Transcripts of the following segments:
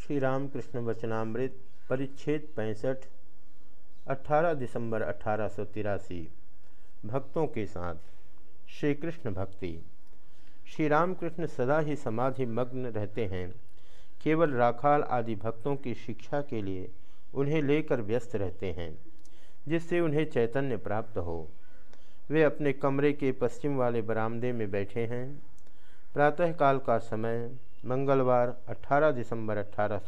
श्री रामकृष्ण वचनामृत परिच्छेद पैंसठ 18 दिसंबर अठारह सौ तिरासी। भक्तों के साथ श्री कृष्ण भक्ति। श्री रामकृष्ण सदा ही समाधि मग्न रहते हैं। केवल राखाल आदि भक्तों की शिक्षा के लिए उन्हें लेकर व्यस्त रहते हैं, जिससे उन्हें चैतन्य प्राप्त हो। वे अपने कमरे के पश्चिम वाले बरामदे में बैठे हैं। प्रातःकाल का समय मंगलवार 18 दिसंबर अठारह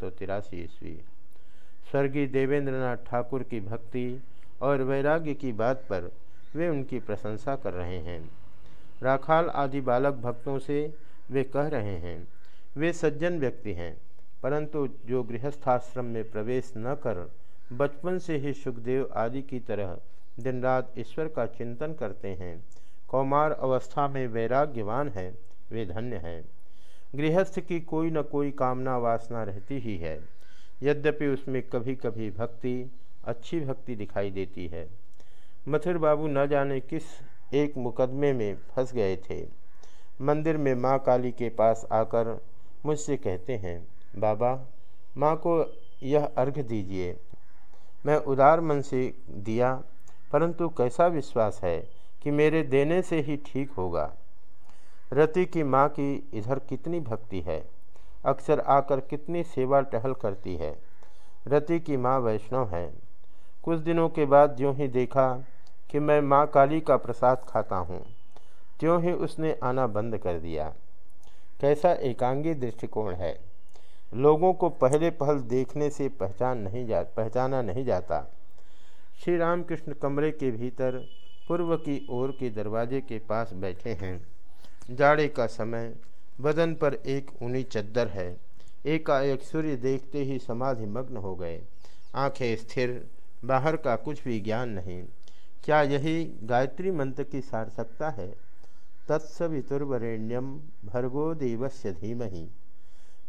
ईस्वी। स्वर्गीय देवेंद्रनाथ ठाकुर की भक्ति और वैराग्य की बात पर वे उनकी प्रशंसा कर रहे हैं। राखाल आदि बालक भक्तों से वे कह रहे हैं, वे सज्जन व्यक्ति हैं, परंतु जो गृहस्थाश्रम में प्रवेश न कर बचपन से ही सुखदेव आदि की तरह दिन रात ईश्वर का चिंतन करते हैं, कौमार अवस्था में वैराग्यवान है, वे धन्य हैं। गृहस्थ की कोई न कोई कामना वासना रहती ही है। यद्यपि उसमें कभी कभी भक्ति, अच्छी भक्ति दिखाई देती है। मथुर बाबू न जाने किस एक मुकदमे में फंस गए थे। मंदिर में माँ काली के पास आकर मुझसे कहते हैं, बाबा, माँ को यह अर्घ दीजिए। मैं उदार मन से दिया, परंतु कैसा विश्वास है कि मेरे देने से ही ठीक होगा। रति की माँ की इधर कितनी भक्ति है? अक्सर आकर कितनी सेवा टहल करती है? रति की माँ वैष्णव है। कुछ दिनों के बाद ज्यों ही देखा कि मैं माँ काली का प्रसाद खाता हूँ, त्यों ही उसने आना बंद कर दिया। कैसा एकांगी दृष्टिकोण है। लोगों को पहले पहल देखने से पहचान नहीं जा, पहचाना नहीं जाता। श्री रामकृष्ण कमरे के भीतर पूर्व की ओर के दरवाजे के पास बैठे हैं। जाड़े का समय, बदन पर एक ऊनी चद्दर है। एकाएक सूर्य देखते ही समाधि मग्न हो गए। आँखें स्थिर, बाहर का कुछ भी ज्ञान नहीं। क्या यही गायत्री मंत्र की सार्थकता है? तत्सवितुर्वरेण्यम भर्गो देवस्य धीमहि।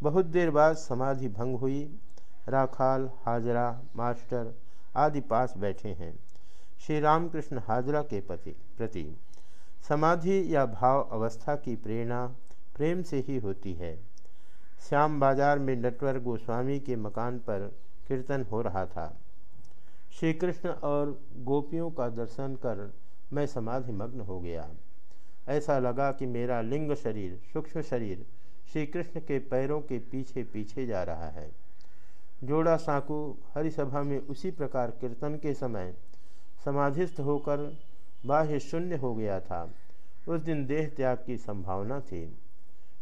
बहुत देर बाद समाधि भंग हुई। राखाल, हाजरा, मास्टर आदि पास बैठे हैं। श्री रामकृष्ण हाजरा के पति प्रति। समाधि या भाव अवस्था की प्रेरणा प्रेम से ही होती है। श्याम बाज़ार में नटवर गोस्वामी के मकान पर कीर्तन हो रहा था। श्री कृष्ण और गोपियों का दर्शन कर मैं समाधि मग्न हो गया। ऐसा लगा कि मेरा लिंग शरीर, सूक्ष्म शरीर श्री कृष्ण के पैरों के पीछे पीछे जा रहा है। जोड़ा साकू हरिसभा में उसी प्रकार कीर्तन के समय समाधिस्थ होकर बाह्य शून्य हो गया था। उस दिन देह त्याग की संभावना थी।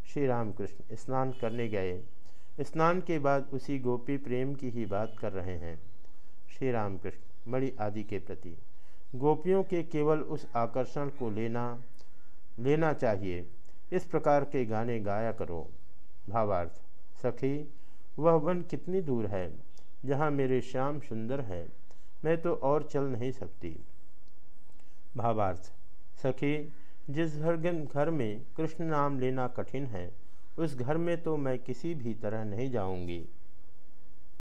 श्री रामकृष्ण स्नान करने गए। स्नान के बाद उसी गोपी प्रेम की ही बात कर रहे हैं। श्री रामकृष्ण मणि आदि के प्रति। गोपियों के केवल उस आकर्षण को लेना लेना चाहिए। इस प्रकार के गाने गाया करो। भावार्थ, सखी, वह वन कितनी दूर है, जहाँ मेरे श्याम सुंदर है। मैं तो और चल नहीं सकती। भावार्थ सखी, जिस घर घर में कृष्ण नाम लेना कठिन है, उस घर में तो मैं किसी भी तरह नहीं जाऊँगी।